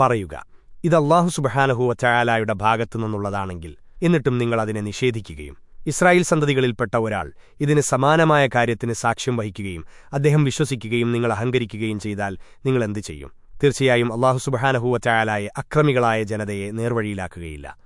പറയുക. ഇത് സുബഹാനഹുവ ചായാലായുടെ ഭാഗത്തുനിന്നുള്ളതാണെങ്കിൽ എന്നിട്ടും നിങ്ങൾ അതിനെ നിഷേധിക്കുകയും ഇസ്രായേൽ സന്തതികളിൽപ്പെട്ട ഒരാൾ ഇതിന് സമാനമായ കാര്യത്തിന് സാക്ഷ്യം വഹിക്കുകയും അദ്ദേഹം വിശ്വസിക്കുകയും നിങ്ങൾ അഹങ്കരിക്കുകയും ചെയ്താൽ നിങ്ങൾ എന്തു ചെയ്യും? തീർച്ചയായും അള്ളാഹു സുബഹാനഹുവ ചായാലായ അക്രമികളായ ജനതയെ നേർവഴിയിലാക്കുകയില്ല.